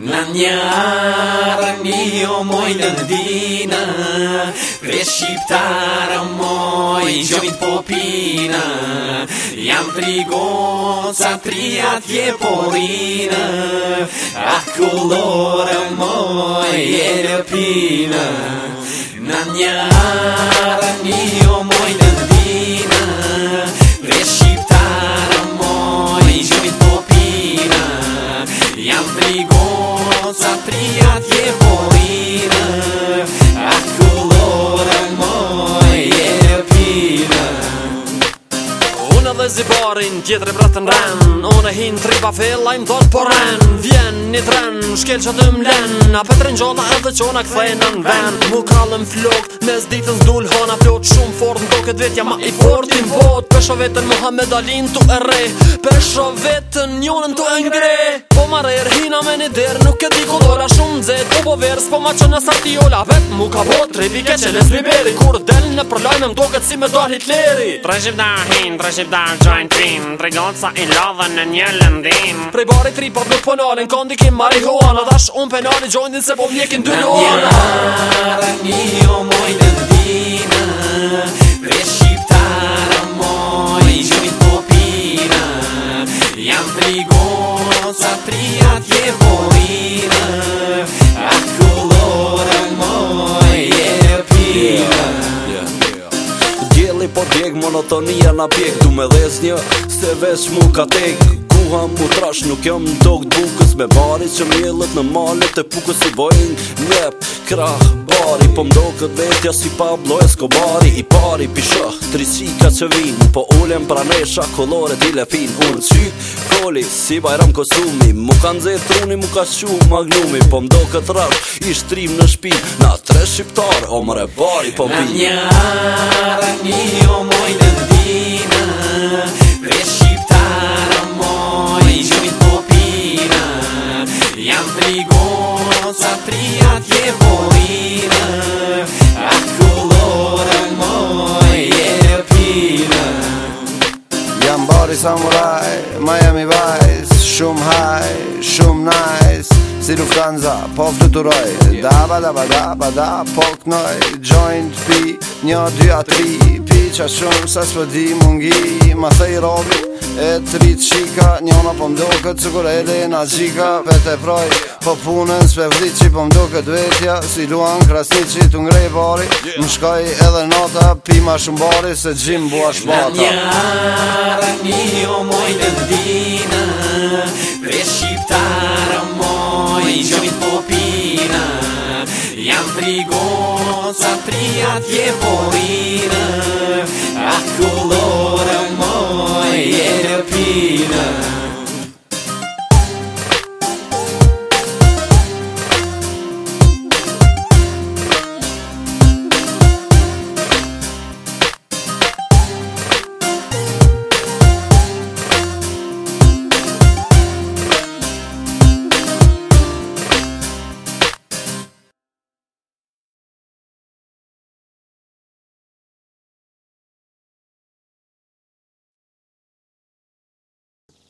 Nanjara mio moj landina, prej šiptara moj joint popina. Jam tri goca, trijat je porina, a kolora moj je ljepina. Nanjara mio patriarca. zi barin, tjetëri bratën ren Unë e hinë tri pa fella im dhot po ren Vjen një tren, shkel që të mlen A petrin gjona edhe qona këthejnë në ven Mu kalëm flokt, mes ditën zdull hona flot Shumë fort, në këtë vetja ma i fort Tim bot, pesho vetën Muhammed Alin të e re Pesho vetën njonën të engre Po marer, hina me një derë Nuk e di ku dora shumë dzet U po, po vers, po ma që në sati Vet mu ka bot, tre pike që lesbi beri Kur del në prolajme, më doket si me da hin, da gjojnë tim Tregonë i lodha në një lëndim Prej bari tri për nuk Në kondi kim marihuana Dash unë përnore gjojnë se po mjekin dy Në një një një një një po djeg Monotonia na pjek Du me dhes një Se vesh mu ka tek buha më trash Nuk jam në tok bukës Me bari që mjellët në malet e pukës Se bojnë njep, krah, bari Po mdo këtë vetja si Pablo Escobari I pari pisha, tri qika që vinë Po ulem pra nesha, kolore t'i lefin Unë qy, koli, si bajram kosumi Mu kanë zetë truni, mu ka shu magnumi Po mdo këtë rash, i shtrim në shpin Na tre shqiptar, o mre bari po pi Na një o mojnë në Samurai, Miami Vice Shumë high, shumë nice Si Lufthansa, po fluturoj Daba, daba, daba, da Polk noj, joint, pi Një, dy, a, tri Pi qa shumë, sa s'pëdi mungi Ma thej robi E tri qika Njona po mdo këtë cukur e dhe na qika Pete praj, Po punën s'pe vdi që po mdo këtë vetja Si duan krasni që të ngrej bari Më shkoj edhe nata, Pima shumë bari se gjim bua shpata Në njara një o moj të Pre shqiptara moj Gjomit po pina Jam tri goca Tri atje po